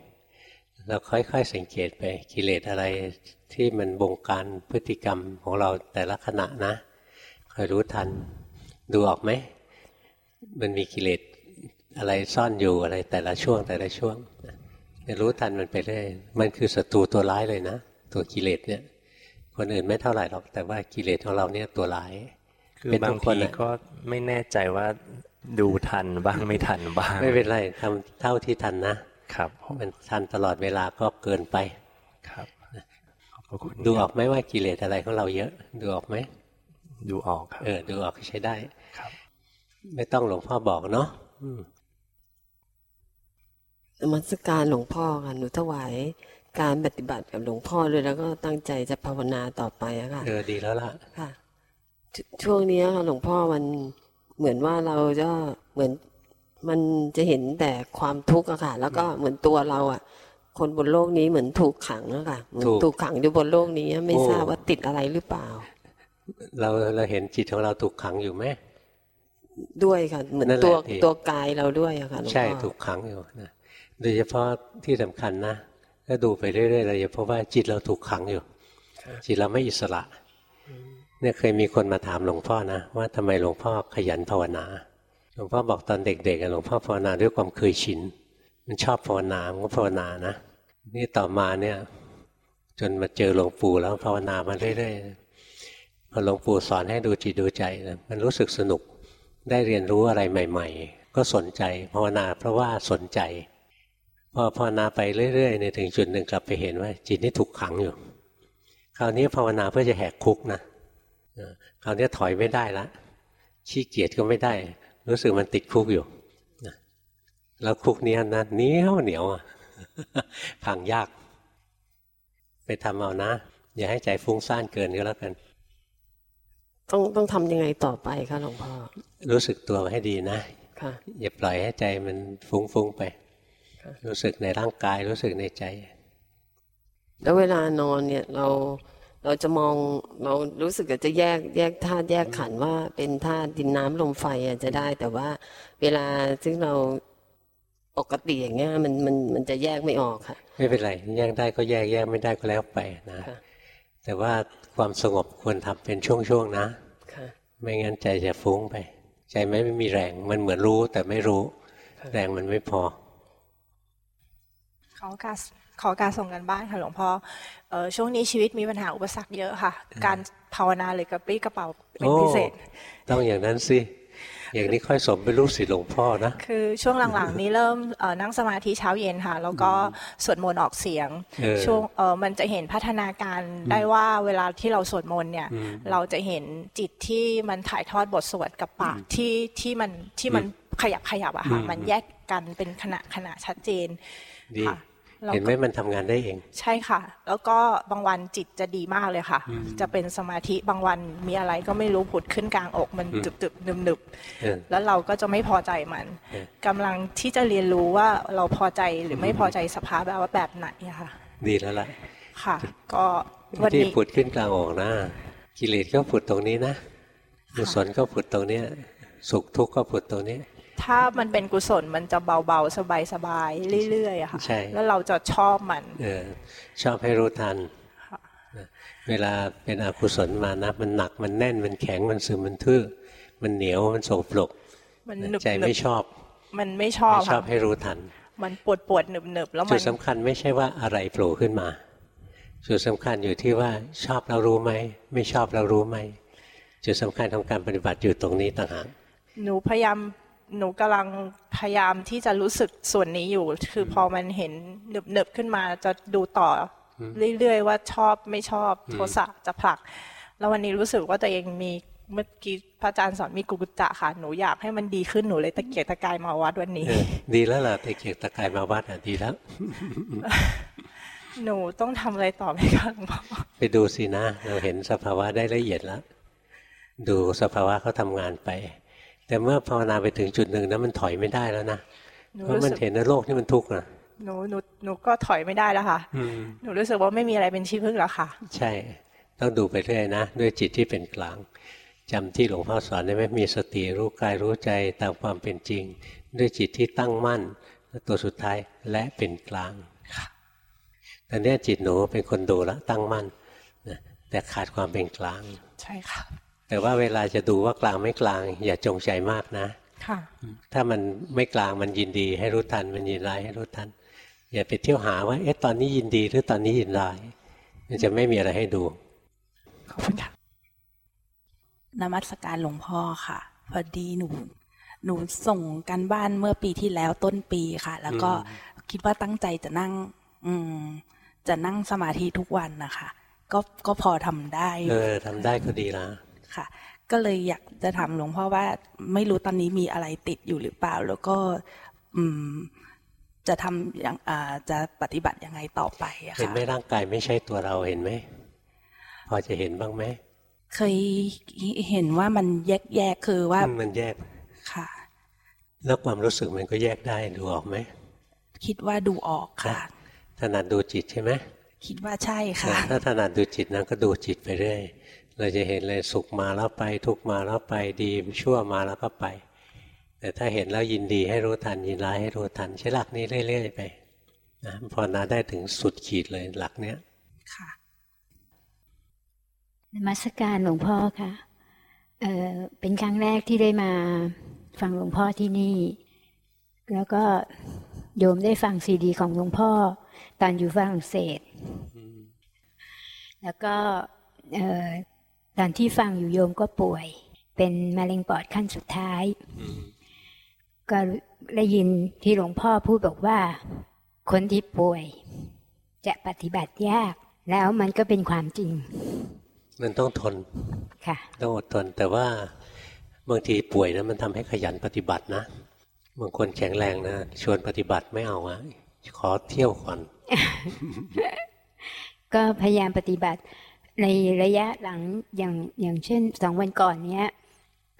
เราค่อยๆสังเกตไปกิเลสอะไรที่มันบงการพฤติกรรมของเราแต่ละขณะนะ คอยรู้ทัน ดูออกไหม มันมีกิเลสอะไรซ่อนอยู่อะไรแต่ละช่วงแต่ละช่วงรู้ทันมันไปเรื่อยมันคือศัตรูตัวร้ายเลยนะ ตัวกิเลสเนี่ย คนอื่นไม่เท่าไหร่หรอก แต่ว่ากิเลสของเราเนี่ยตัวร้าย คือบางทีก็ไม่แน่ใจว่าดูทันบ้างไม่ทันบ้าง ไม่เป็นไรทำเท่าที่ทันนะครับ มันทันตลอดเวลาก็เกินไปครับดูออกไหมว่ากิเลสอะไรของเราเยอะ ดูออกไหม ดูออกเออดูออกใช้ได้ครับ ไม่ต้องหลวงพ่อบอกเนาะมัสการหลวงพ่อค่ะหนูถวายการปฏิบัติกับหลวงพ่อเลยแล้วก็ตั้งใจจะภาวนาต่อไปอะค่ะเออดีแล้วล่ะค่ะ ช่วงนี้ค่ะหลวงพ่อมันเหมือนว่าเราจะเหมือนมันจะเห็นแต่ความทุกข์อะค่ะ แล้วก็เหมือนตัวเราอะคนบนโลกนี้เหมือนถูกขังอะค่ะเหมือนถูกขังอยู่บนโลกนี้ไม่ทราบว่าติดอะไรหรือเปล่า เราเราเห็นจิตของเราถูกขังอยู่ไหมด้วยค่ะเหมือนตัวตัวกายเราด้วยอะค่ะใช่ถูกขังอยู่นะโดยเฉพาะที่สำคัญนะก็ดูไปเรื่อยๆเราจะพบว่าจิตเราถูกขังอยู่ จิตเราไม่อิสระ เนี่ยเคยมีคนมาถามหลวงพ่อนะว่าทำไมหลวงพ่อขยันภาวนาหลวงพ่อบอกตอนเด็กๆหลวงพ่อภาวนาด้วยความเคยชินมันชอบภาวนามันก็ภาวนานะนี่ต่อมาเนี่ย จนมาเจอหลวงปู่แล้วภาวนามาเรื่อยๆ พอหลวงปู่สอนให้ดูจิตดูใจนะมันรู้สึกสนุกได้เรียนรู้อะไรใหม่ ๆ ก็สนใจภาวนาเพราะว่าสนใจพอภาวนาไปเรื่อยๆในถึงจุดหนึ่งกลับไปเห็นว่า จิตนี่ถูกขังอยู่ คราวนี้ภาวนาเพื่อจะแหกคุกนะคราวนี้ถอยไม่ได้ละขี้เกียจก็ไม่ได้ รู้สึกมันติดคุกอยู่แล้วคุกนี้นะเหนียวเหนียวพังยาก ไปทำเอานะ อย่าให้ใจฟุ้งซ่านเกินก็แล้วกัน ต้องต้องทำยังไงต่อไปคะหลวงพ่อ รู้สึกตัวให้ดีนะค่ะอย่าปล่อยให้ใจมันฟุ้งฟุ้งไป รู้สึกในร่างกายรู้สึกในใจ แล้วเวลานอนเนี่ยเราเราจะมองเรารู้สึกจะแยกแยกธาตุแยกขันธ์ว่าเป็นธาตุดินน้ำลมไฟอาจจะได้ แต่ว่าเวลาซึ่งเราปกติอย่างเงี้ยมันมันมันจะแยกไม่ออกค่ะ ไม่เป็นไร แยกได้ก็แยกแยกไม่ได้ก็แล้วไปนะค่ะแต่ว่าความสงบควรทำเป็นช่วงๆนะ ค่ะไม่งั้นใจจะฟุ้งไป ใจไม่ไม่มีแรงมันเหมือนรู้แต่ไม่รู้ค่ะแรงมันไม่พอ ขอการขอการส่งกันบ้านค่ะหลวงพ่อเอ่อช่วงนี้ชีวิตมีปัญหาอุปสรรคเยอะค่ะ การภาวนาเลยกระปรี้กระเป๋าเป็นพิเศษโอ้ต้องอย่างนั้นสิ อย่างนี้ค่อยสมเป็นลูกศิษย์หลวงพ่อนะคือช่วงหลังๆนี้เริ่มเอ่อนั่งสมาธิเช้าเย็นค่ะ แล้วก็สวดมนต์ออกเสียงเออช่วงเออมันจะเห็นพัฒนาการได้ว่าเวลาที่เราสวดมนต์เนี่ยอืมเราจะเห็นจิตที่มันถ่ายทอดบทสวดกับปากที่ที่มันที่มันขยับขยับอะค่ะอืมมันแยกกันเป็นขณะขณะชัดเจนดีค่ะแล้ว เห็นไหมมันทำงานได้เอง ใช่ค่ะ แล้วก็บางวันจิตจะดีมากเลยค่ะอืมจะเป็นสมาธิบางวันมีอะไรก็ไม่รู้ผุดขึ้นกลางอกมันอืมจึบจึบนึบนึบเออแล้วเราก็จะไม่พอใจมันเออกำลังที่จะเรียนรู้ว่าเราพอใจหรือไม่พอใจสภาพแบบว่าแบบไหนอะค่ะ ดีแล้วล่ะค่ะ ก็วันที่นี้ผุดขึ้นกลางอกนะกิเลสก็ผุดตรงนี้นะกุศลก็ผุดตรงเนี้ยสุขทุกข์ก็ผุดตรงนี้ ถ้ามันเป็นกุศลมันจะเบาๆ สบายๆ เรื่อยๆอะค่ะใช่แล้วเราจะชอบมันเออชอบให้รู้ทันนะเวลาเป็นอกุศลมานะ มันหนักมันแน่นมันแข็งมันซึมมันทื่อ มันเหนียวมันโสโปรกมันหนึบใจไม่ชอบ มันไม่ชอบไม่ชอบค่ะให้รู้ทัน มันปวดปวดๆหนึบหนึบๆแล้วจุมัดนสำคัญไม่ใช่ว่าอะไรโผล่ขึ้นมาจุดสำคัญอยู่ที่ว่าชอบแล้วรู้ไหมไม่ชอบแล้วรู้ไหมจุดสำคัญของการปฏิบัติอยู่ตรงนี้ต่างหากหนูพยายาม หนูกำลังพยายามที่จะรู้สึกส่วนนี้อยู่ คือพอมันเห็นหนึบหนึบๆขึ้นมาจะดูต่ออเรื่อยๆว่าชอบไม่ชอบอืมโทสะจะผลัก แล้ววันนี้รู้สึกว่าตัวเองมีเมื่อกี้พระอาจารย์สอนมีกุกุจจะค่ะหนูอยากให้มันดีขึ้นหนูเลยตะเกียกตะกายมาวัดวันนี้เออดีแล้วล่ะตะเกียกตะกายมาวัดอะดีแล้ว หนูต้องทำอะไรต่อไหมคะหลวงพ่อไปดูสินะ เราเห็นสภาวะได้ละเอียดแล้ว ดูสภาวะเขาทำงานไป แต่เมื่อภาวนาไปถึงจุดหนึ่งนะมันถอยไม่ได้แล้วนะหนูเพราะรู้มันสึกเห็นว่าโลกนี่มันทุกข์นะหนูหนูหนูก็ถอยไม่ได้แล้วค่ะอืมหนูรู้สึกว่าไม่มีอะไรเป็นที่พึ่งแล้วค่ะ ใช่ ต้องดูไปเรื่อยนะ ด้วยจิตที่เป็นกลางจำที่หลวงพ่อสอนได้ไหมมีสติรู้กายรู้ใจตามความเป็นจริง ด้วยจิตที่ตั้งมั่นและตัวสุดท้ายและเป็นกลางตอนเนี้ยจิตหนูเป็นคนดูแล้วตั้งมั่นนะแต่ขาดความเป็นกลาง ใช่ค่ะ แต่ว่าเวลาจะดูว่ากลางไม่กลาง อย่าจงใจมากนะค่ะถ้ามันไม่กลางมันยินดี ให้รู้ทันมันยินร้ายให้รู้ทัน อย่าไปเที่ยวหาว่าเอ๊ะตอนนี้ยินดีหรือตอนนี้ยินร้าย มันจะไม่มีอะไรให้ดู ขอบคุณค่ะนมัสการหลวงพ่อค่ะ พอดีหนู หนูส่งกันบ้านเมื่อปีที่แล้วต้นปีค่ะ แล้วก็อืมคิดว่าตั้งใจจะนั่ง อืม จะนั่งสมาธิทุกวันนะคะ ก็ก็พอทำได้ เออทำได้ก็ดีละ ค่ะ ก็เลยอยากจะถามหลวงพ่อว่าไม่รู้ตอนนี้มีอะไรติดอยู่หรือเปล่า แล้วก็อืมจะทำอย่างอ่าจะปฏิบัติยังไงต่อไปอะเห็นค่ะไหมร่างกายไม่ใช่ตัวเราเห็นไหมพอจะเห็นบ้างไหมเคยเห็นว่ามันแยกแยกๆคือว่าอืมมันแยกค่ะ แล้วความรู้สึกมันก็แยกได้ดูออกไหมคิดว่าดูออกค่ะถนัดดูจิตใช่ไหมคิดว่าใช่ค่ะ ถ้าถนัดดูจิตนะก็ดูจิตไปเรื่อย เราจะเห็นเลยสุขมาแล้วไป ทุกข์มาแล้วไปดีชั่วมาแล้วก็ไป แต่ถ้าเห็นแล้วยินดีให้รู้ทันยินร้ายให้รู้ทันใช้หลักนี้เรื่อยๆไปนะพอนาได้ถึงสุดขีดเลยหลักเนี้ยค่ะนมัสการหลวงพ่อค่ะเอ่อเป็นครั้งแรกที่ได้มาฟังหลวงพ่อที่นี่ แล้วก็โยมได้ฟังซีดี ของหลวงพ่อ ตอนอยู่ฝรั่งเศส แล้วก็เอ่อ ตอนที่ฟังอยู่โยมก็ป่วย เป็นมะเร็งปอดขั้นสุดท้าย ก็ได้ยินที่หลวงพ่อพูดบอกว่า คนที่ป่วย จะปฏิบัติยาก แล้วมันก็เป็นความจริง มันต้องทนค่ะต้องอดทนแต่ว่าบางทีป่วยนะมันทำให้ขยันปฏิบัตินะบางคนแข็งแรงนะชวนปฏิบัติไม่เอาอะขอเที่ยวก่อน ก็พยายามปฏิบัติ ในระยะหลังอย่างอย่างเช่นสองวันก่อนเนี้ย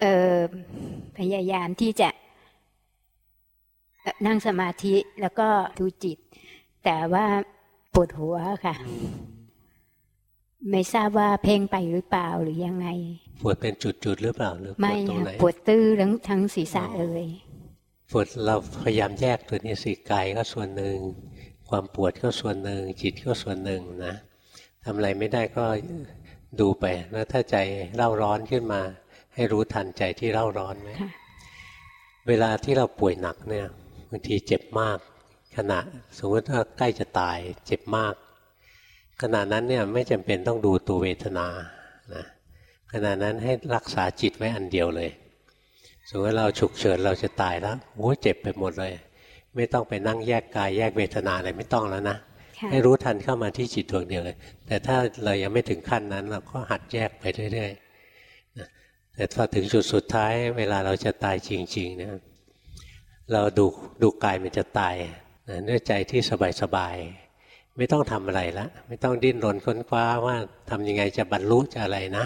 เออพยายามที่จะเอ่อนั่งสมาธิแล้วก็ดูจิต แต่ว่าปวดหัวค่ะ ไม่ทราบว่าเพ่งไปหรือเปล่าหรือยังไง ปวดเป็นจุดๆหรือเปล่าหรือปวไม่ดตรงไหนปวดตื้อทั้งทั้งศีรษะเลยปวดเราพยายามแยกตัวนี้สิกายก็ส่วนหนึ่ง ความปวดก็ส่วนหนึ่งจิตก็ส่วนหนึ่งนะ ทำอะไรไม่ได้ก็ดูไปแล้วถ้าใจเร่าร้อนขึ้นมา ให้รู้ทันใจที่เร่าร้อนไหมเวลาที่เราป่วยหนักเนี่ยบางทีเจ็บมาก ขณะสมมติว่าใกล้จะตายเจ็บมาก ขณะนั้นเนี่ยไม่จำเป็นต้องดูตัวเวทนานะขณะนั้นให้รักษาจิตไว้อันเดียวเลยสมมติเราฉุกเฉินเราจะตายแล้วโอ้เจ็บไปหมดเลย ไม่ต้องไปนั่งแยกกายแยกเวทนาอะไรไม่ต้องแล้วนะค่ะ ให้รู้ทันเข้ามาที่จิตดวงเดียวเลย แต่ถ้าเรายังไม่ถึงขั้นนั้นเราก็หัดแยกไปเรื่อยๆนะแต่พอถึงจุดสุดท้าย เวลาเราจะตายจริงๆเนี่ยเราดูดูกายมันจะตายนะด้วยใจที่สบายๆไม่ต้องทำอะไรละไม่ต้องดิ้นรนค้นคว้าว่าทำยังไงจะบรรลุจะอะไรนะ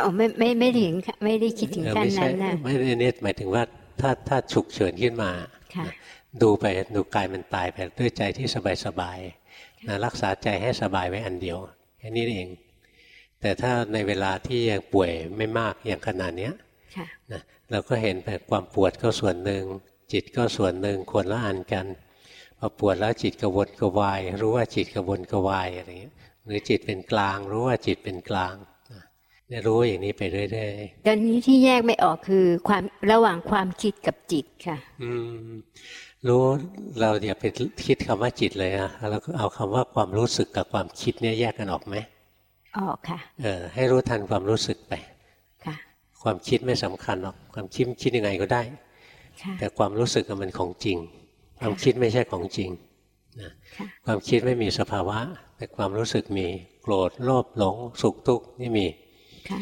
อ๋อไม่ไม่ไม่ถึงค่ะไม่ได้คิดถึงเออขั้นไม่ใช่นั้นนะไม่ได้เน้นหมายถึงว่าถ้าถ้าฉุกเฉินขึ้นมาค่ะดูไปดูกายมันตายไปด้วยใจที่สบายๆ นะรักษาใจให้สบายไว้อันเดียวแค่นี้เอง แต่ถ้าในเวลาที่ยังป่วยไม่มากอย่างขนาดเนี้ยค่ะนะเราก็เห็นแต่ความปวดก็ส่วนหนึ่ง จิตก็ส่วนหนึ่งควรละอันกันพอปวดแล้วจิตกระวนกระวาย รู้ว่าจิตกระวนกระวายอะไรเงี้ยหรือจิตเป็นกลาง รู้ว่าจิตเป็นกลางนะเนี่ยรู้อย่างนี้ไปเรื่อยๆตอนนี้ที่แยกไม่ออกคือความระหว่างความคิดกับจิตค่ะ อืม รู้เราอย่าไปคิดคำว่าจิตเลยนะเราก็เอาคำว่าความรู้สึกกับความคิดเนี่ยแยกกันออกไหมออกค่ะ เออ ให้รู้ทันความรู้สึกไป ค่ะ ความคิดไม่สำคัญหรอก ความคิดคิดยังไงก็ได้ค่ะแต่ความรู้สึกอะมันของจริง ความคิดไม่ใช่ของจริงนะค่ะความคิดไม่มีสภาวะ แต่ความรู้สึกมีโกรธโลภหลง สุขทุกข์นี่มีค่ะ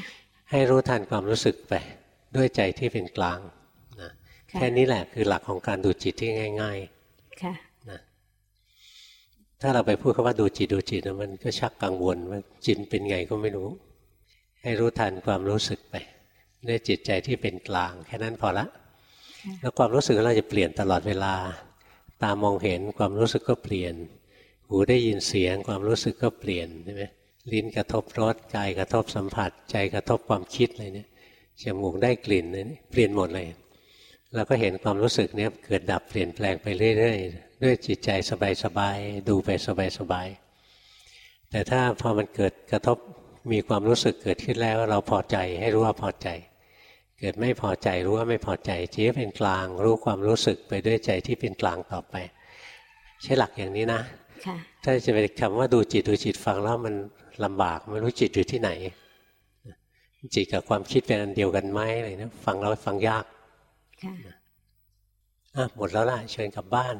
ให้รู้ทันความรู้สึกไป ด้วยใจที่เป็นกลางนะค่ะ แค่นี้แหละคือหลักของการดูจิตที่ง่าย ๆ ค่ะนะถ้าเราไปพูดคำว่าดูจิตดูจิตนะมันก็ชักกังวลว่าจิตเป็นไงก็ไม่รู้ ให้รู้ทันความรู้สึกไปด้วยจิตใจที่เป็นกลาง แค่นั้นพอละ แล้วความรู้สึกของเราจะเปลี่ยนตลอดเวลา ตามองเห็นความรู้สึกก็เปลี่ยน หูได้ยินเสียงความรู้สึกก็เปลี่ยนใช่ไหมลิ้นกระทบรสกายกระทบสัมผัส ใจกระทบความคิดอะไรเนี่ยจมูกได้กลิ่นเนี่ยเปลี่ยนหมดเลย เราก็เห็นความรู้สึกเนี้ยเกิดดับเปลี่ยนแปลงไปเรื่อยๆด้วยจิตใจสบายๆดูไปสบายๆแต่ถ้าพอมันเกิดกระทบมีความรู้สึกเกิดขึ้นแล้ว เราพอใจให้รู้ว่าพอใจ เกิดไม่พอใจรู้ว่าไม่พอใจจิตเป็นกลาง รู้ความรู้สึกไปด้วยใจที่เป็นกลางต่อไป ใช้หลักอย่างนี้นะค่ะถ้าจะเป็นคำว่าดูจิตดูจิตฟังแล้วมันลำบากไม่รู้จิตอยู่ที่ไหน จิตกับความคิดเป็นอันเดียวกันไหมอะไรนะฟังแล้วฟังยาก ค่ะหมดแล้วล่ะเชิญกลับบ้าน